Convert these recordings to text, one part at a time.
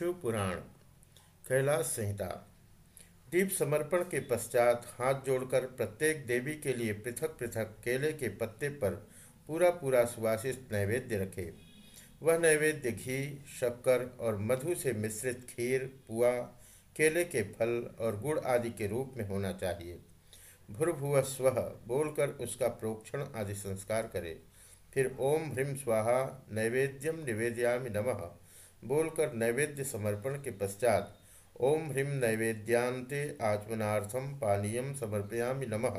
शिव पुराण, कैलाश संहिता। दीप समर्पण के पश्चात हाथ जोड़कर प्रत्येक देवी के लिए पृथक पृथक केले के पत्ते पर पूरा पूरा सुवासित नैवेद्य रखे। वह नैवेद्य घी, शक्कर और मधु से मिश्रित खीर, पुआ, केले के फल और गुड़ आदि के रूप में होना चाहिए। भूर्भुव स्व बोलकर उसका प्रोक्षण आदि संस्कार करे। फिर ओम ह्रीम स्वाहा नैवेद्यम निवेदयामि नमः। बोलकर नैवेद्य समर्पण के पश्चात ओम ह्रीम नैवेद्यांते आचमनार्थम पानीयम समर्पयामि नमः।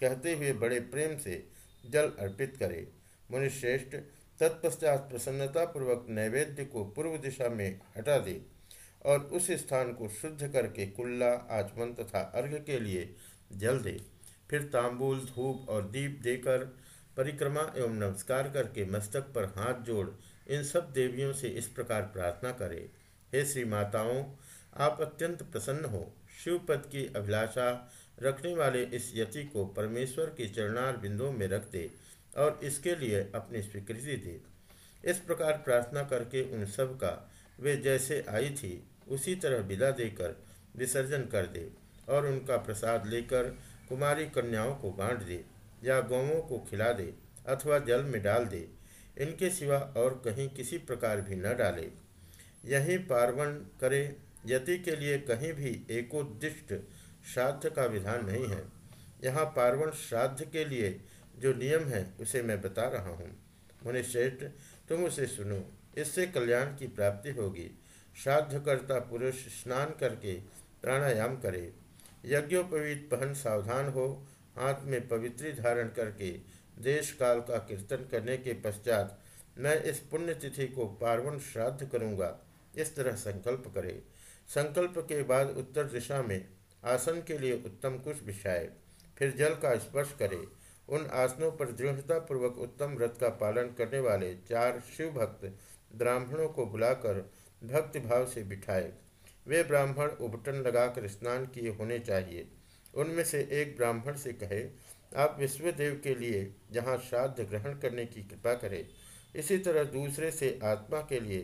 कहते हुए बड़े प्रेम से जल अर्पित करे। मुनिश्रेष्ठ तत्पश्चात प्रसन्नतापूर्वक नैवेद्य को पूर्व दिशा में हटा दे और उस स्थान को शुद्ध करके कुल्ला, आचमन तथा अर्घ के लिए जल दे। फिर तांबूल, धूप और दीप देकर परिक्रमा एवं नमस्कार करके मस्तक पर हाथ जोड़ इन सब देवियों से इस प्रकार प्रार्थना करें। हे श्री माताओं आप अत्यंत प्रसन्न हो। शिवपद की अभिलाषा रखने वाले इस यति को परमेश्वर के चरणार बिंदुओं में रख दे और इसके लिए अपनी स्वीकृति दे। इस प्रकार प्रार्थना करके उन सब का, वे जैसे आई थी, उसी तरह विदा देकर विसर्जन कर दे और उनका प्रसाद लेकर कुमारी कन्याओं को बांट दे या गौवों को खिला दे अथवा जल में डाल दे। इनके सिवा और कहीं किसी प्रकार भी न डाले। यही पार्वण करे, यति के लिए कहीं भी एकोदिष्ट श्राद्ध का विधान नहीं है। यहाँ पार्वण श्राद्ध के लिए जो नियम है, उसे मैं बता रहा हूँ। मुनिश्रेष्ठ तुम उसे सुनो। इससे कल्याण की प्राप्ति होगी। श्राद्धकर्ता पुरुष स्नान करके प्राणायाम करे। यज्ञोपवीत पहन सावधान हो, हाथ में पवित्री धारण करके देश काल का कीर्तन करने के पश्चात मैं इस पुण्यतिथि को पार्वण श्राद्ध करूँगा। इस तरह संकल्प करे। संकल्प के बाद उत्तर दिशा में आसन के लिए उत्तम कुश बिछाए। फिर जल का स्पर्श करे। उन आसनों पर दृढ़तापूर्वक उत्तम व्रत का पालन करने वाले चार शिव भक्त ब्राह्मणों को बुलाकर भक्ति भाव से बिठाए। वे ब्राह्मण उबटन लगाकर स्नान किए होने चाहिए। उनमें से एक ब्राह्मण से कहे आप विश्वदेव के लिए जहाँ श्राद्ध ग्रहण करने की कृपा करें, इसी तरह दूसरे से आत्मा के लिए,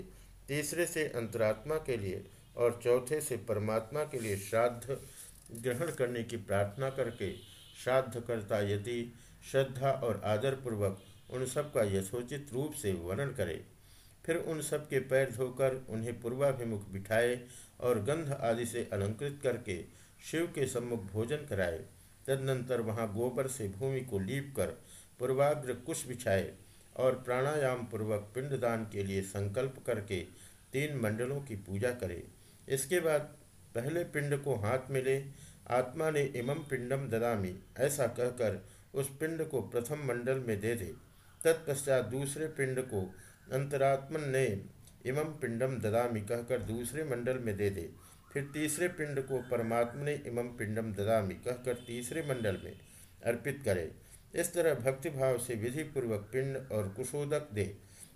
तीसरे से अंतरात्मा के लिए और चौथे से परमात्मा के लिए श्राद्ध ग्रहण करने की प्रार्थना करके श्राद्धकर्ता यदि श्रद्धा और आदरपूर्वक उन सब का यथोचित रूप से वर्णन करे, फिर उन सब के पैर धोकर उन्हें पूर्वाभिमुख बिठाए और गंध आदि से अलंकृत करके शिव के सम्मुख भोजन कराए। तदनंतर वहाँ गोबर से भूमि को लीप कर पूर्वाग्र कुश बिछाए और प्राणायाम पूर्वक पिंडदान के लिए संकल्प करके तीन मंडलों की पूजा करे। इसके बाद पहले पिंड को हाथ में ले, आत्मा ने इमम पिंडम ददामी, ऐसा कहकर उस पिंड को प्रथम मंडल में दे दे। तत्पश्चात दूसरे पिंड को अंतरात्मन ने इमम पिंडम ददामी, कहकर दूसरे मंडल में दे दे। फिर तीसरे पिंड को परमात्मा ने इमम पिंडम ददामी। कहकर तीसरे मंडल में अर्पित करे। इस तरह भक्तिभाव से विधि पूर्वक पिंड और कुशोदक दे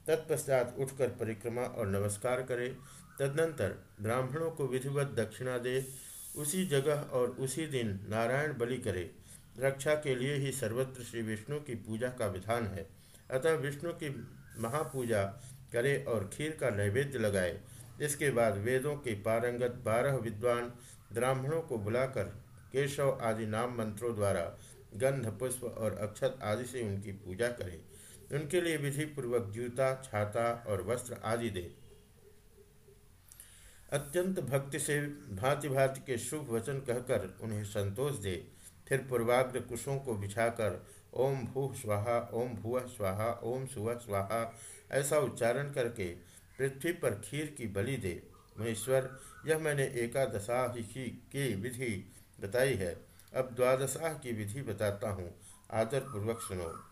तत्पश्चात उठकर परिक्रमा और नमस्कार करे। तदनंतर ब्राह्मणों को विधिवत दक्षिणा दे। उसी जगह और उसी दिन नारायण बलि करे। रक्षा के लिए ही सर्वत्र श्री विष्णु की पूजा का विधान है। अतः विष्णु की महापूजा करे और खीर का नैवेद्य लगाए। इसके बाद वेदों के पारंगत बारह विद्वान ब्राह्मणों को बुलाकर केशव आदि नाम मंत्रों द्वारा गंध, पुष्प और अक्षत आदि से उनकी पूजा करें। उनके लिए विधि पूर्वक जूता, छाता और वस्त्र आदि दे। अत्यंत भक्ति से भांति भांति के शुभ वचन कहकर उन्हें संतोष दे। फिर पूर्वाग्र कुशों को बिछाकर ओम भू स्वाहा, ओम भुव स्वाहा, ओम सुवह स्वाहा ऐसा उच्चारण करके पृथ्वी पर खीर की बलि दे। महेश्वर, यह मैंने एकादशाह की विधि बताई है। अब द्वादशाह की विधि बताता हूँ। आदरपूर्वक सुनो।